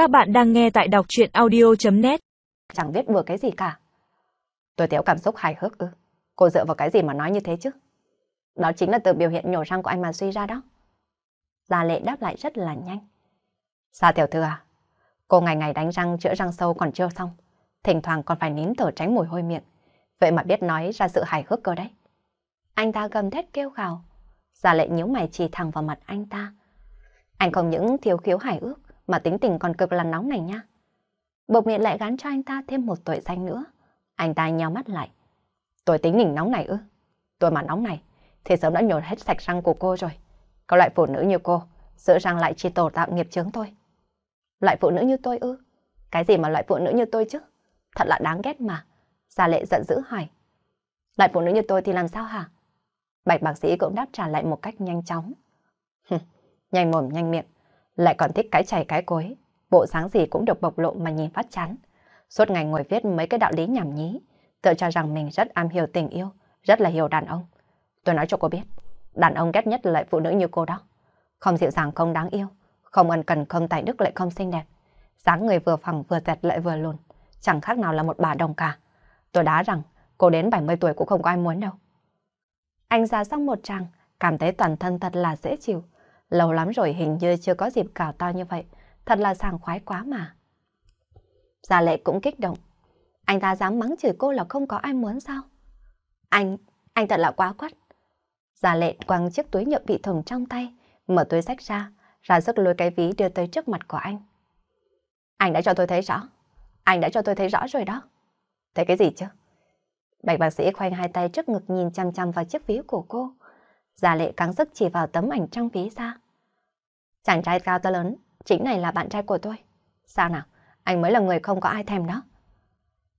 Các bạn đang nghe tại đọc chuyện audio.net Chẳng biết vừa cái gì cả. Tôi thiếu cảm xúc hài hước ư. Cô dựa vào cái gì mà nói như thế chứ? Đó chính là từ biểu hiện nhổ răng của anh mà suy ra đó. Gia lệ đáp lại rất là nhanh. Sa tiểu thư à? Cô ngày ngày đánh răng, chữa răng sâu còn chưa xong. Thỉnh thoảng còn phải nín thở tránh mùi hôi miệng. Vậy mà biết nói ra sự hài hước cơ đấy. Anh ta gầm thét kêu gào. Gia lệ nhíu mày chỉ thẳng vào mặt anh ta. Anh không những thiếu khiếu hài ước mà tính tình còn cực là nóng này nha. Bộc miệng lại gắn cho anh ta thêm một tội danh nữa. Anh ta nhào mắt lại. Tôi tính mình nóng này ư? Tôi mà nóng này thì sớm đã nhổ hết sạch răng của cô rồi. Có loại phụ nữ như cô, sợ răng lại chỉ tổ tạo nghiệp chướng thôi. Loại phụ nữ như tôi ư? Cái gì mà loại phụ nữ như tôi chứ? Thật là đáng ghét mà. Gia lệ giận dữ hỏi. Loại phụ nữ như tôi thì làm sao hả? Bạch bác sĩ cũng đáp trả lại một cách nhanh chóng. nhanh mồm nhanh miệng, lại còn thích cái chảy cái cối. Bộ sáng gì cũng được bộc lộ mà nhìn phát chán. Suốt ngày ngồi viết mấy cái đạo lý nhảm nhí, tự cho rằng mình rất am hiểu tình yêu, rất là hiểu đàn ông. Tôi nói cho cô biết, đàn ông ghét nhất là lại phụ nữ như cô đó. Không dịu dàng không đáng yêu, không ân cần không tài đức lại không xinh đẹp. dáng người vừa phẳng vừa dẹt lại vừa lùn, chẳng khác nào là một bà đồng cả. Tôi đá rằng cô đến 70 tuổi cũng không có ai muốn đâu. Anh ra xong một tràng, cảm thấy toàn thân thật là dễ chịu. Lâu lắm rồi hình như chưa có dịp cào to như vậy, thật là sảng khoái quá mà. Gia lệ cũng kích động. Anh ta dám mắng chửi cô là không có ai muốn sao? Anh, anh thật là quá quắt. Gia lệ quăng chiếc túi nhựa bị thùng trong tay, mở túi sách ra, ra sức lôi cái ví đưa tới trước mặt của anh. Anh đã cho tôi thấy rõ. Anh đã cho tôi thấy rõ rồi đó. Thấy cái gì chứ? Bạch bác sĩ khoanh hai tay trước ngực nhìn chăm chăm vào chiếc ví của cô. Gia lệ cắn sức chỉ vào tấm ảnh trong ví ra. Chàng trai cao to lớn, chính này là bạn trai của tôi. Sao nào, anh mới là người không có ai thèm đó.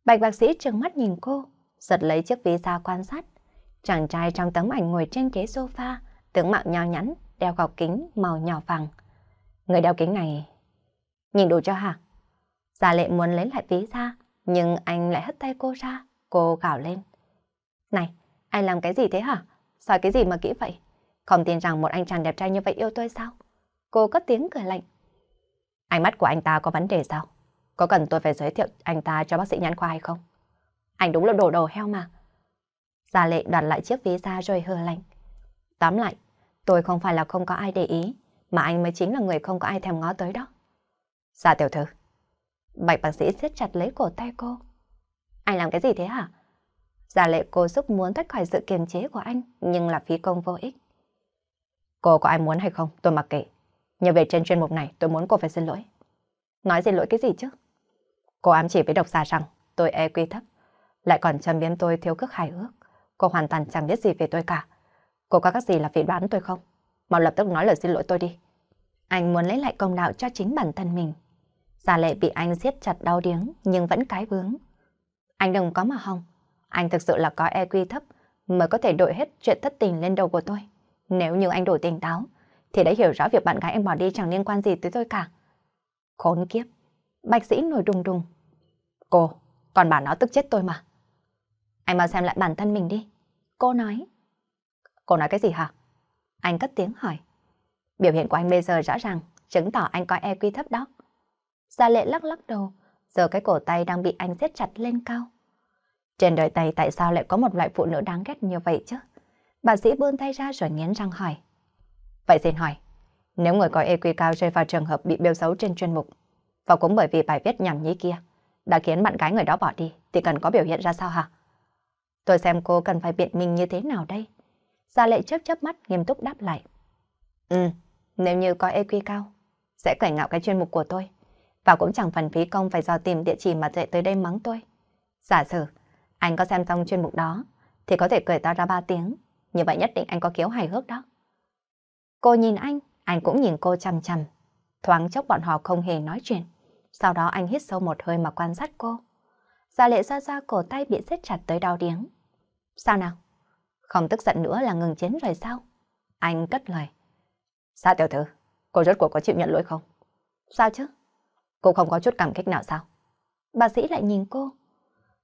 Bạch bác sĩ trừng mắt nhìn cô, giật lấy chiếc ví ra quan sát. Chàng trai trong tấm ảnh ngồi trên ghế sofa, tướng mạo nho nhắn, đeo gọc kính màu nhỏ vàng. Người đeo kính này... Nhìn đủ cho hả? Gia lệ muốn lấy lại ví ra, nhưng anh lại hất tay cô ra, cô gào lên. Này, anh làm cái gì thế hả? Soi cái gì mà kỹ vậy? Không tin rằng một anh chàng đẹp trai như vậy yêu tôi sao? Cô có tiếng cười lạnh. Ánh mắt của anh ta có vấn đề sao? Có cần tôi phải giới thiệu anh ta cho bác sĩ nhãn khoa hay không? Anh đúng là đồ đồ heo mà. Gia lệ đoạt lại chiếc ví ra rồi hờ lạnh. Tóm lại, tôi không phải là không có ai để ý, mà anh mới chính là người không có ai thèm ngó tới đó. Gia tiểu thư. Bạch bác sĩ siết chặt lấy cổ tay cô. Anh làm cái gì thế hả? Giả lệ cô giúp muốn thoát khỏi sự kiềm chế của anh, nhưng là phí công vô ích. Cô có ai muốn hay không, tôi mặc kệ. nhờ về trên chuyên mục này, tôi muốn cô phải xin lỗi. Nói xin lỗi cái gì chứ? Cô ám chỉ với độc giả rằng tôi EQ thấp, lại còn châm biếm tôi thiếu cước hài ước. Cô hoàn toàn chẳng biết gì về tôi cả. Cô có các gì là phỉ đoán tôi không? Mau lập tức nói lời xin lỗi tôi đi. Anh muốn lấy lại công đạo cho chính bản thân mình. Giả lệ bị anh siết chặt đau điếng nhưng vẫn cái vướng. Anh đừng có mà hòng. Anh thực sự là có EQ thấp mới có thể đội hết chuyện thất tình lên đầu của tôi. Nếu như anh đổi tỉnh táo, thì đã hiểu rõ việc bạn gái em bỏ đi chẳng liên quan gì tới tôi cả. Khốn kiếp, bạch sĩ nổi đùng đùng. Cô, còn bà nó tức chết tôi mà. Anh mau xem lại bản thân mình đi. Cô nói. Cô nói cái gì hả? Anh cất tiếng hỏi. Biểu hiện của anh bây giờ rõ ràng, chứng tỏ anh có EQ thấp đó. Gia lệ lắc lắc đầu, giờ cái cổ tay đang bị anh siết chặt lên cao. Trên đời này tại sao lại có một loại phụ nữ đáng ghét như vậy chứ? Bà sĩ buông tay ra rồi nghiến răng hỏi. Vậy xin hỏi, nếu người có EQ cao rơi vào trường hợp bị bêu xấu trên chuyên mục, và cũng bởi vì bài viết nhảm nhí kia, đã khiến bạn gái người đó bỏ đi, thì cần có biểu hiện ra sao hả? Tôi xem cô cần phải biện minh như thế nào đây? Gia lệ chớp chớp mắt nghiêm túc đáp lại. Ừ, nếu như có EQ cao, sẽ cởi ngạo cái chuyên mục của tôi. Và cũng chẳng phần phí công phải dò tìm địa chỉ mà chạy tới đây mắng tôi. Giả sử, anh có xem xong chuyên mục đó, thì có thể cười to ra ba tiếng. Như vậy nhất định anh có khiếu hài hước đó. Cô nhìn anh, anh cũng nhìn cô chằm chằm. Thoáng chốc bọn họ không hề nói chuyện. Sau đó anh hít sâu một hơi mà quan sát cô. Gia lệ ra ra cổ tay bị siết chặt tới đau điếng. Sao nào? Không tức giận nữa là ngừng chiến rồi sao? Anh cất lời. Sao tiểu thư? Cô rốt cuộc có chịu nhận lỗi không? Sao chứ? Cô không có chút cảm kích nào sao? Bà sĩ lại nhìn cô.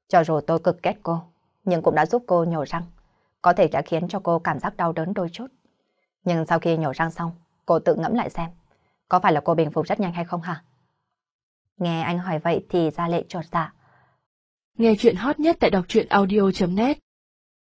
Cho dù tôi cực ghét cô, nhưng cũng đã giúp cô nhổ răng. Có thể đã khiến cho cô cảm giác đau đớn đôi chút. Nhưng sau khi nhổ răng xong, cô tự ngẫm lại xem. Có phải là cô bình phục rất nhanh hay không hả? Nghe anh hỏi vậy thì Gia Lệ trột dạ. Nghe chuyện hot nhất tại đọc truyện audio.net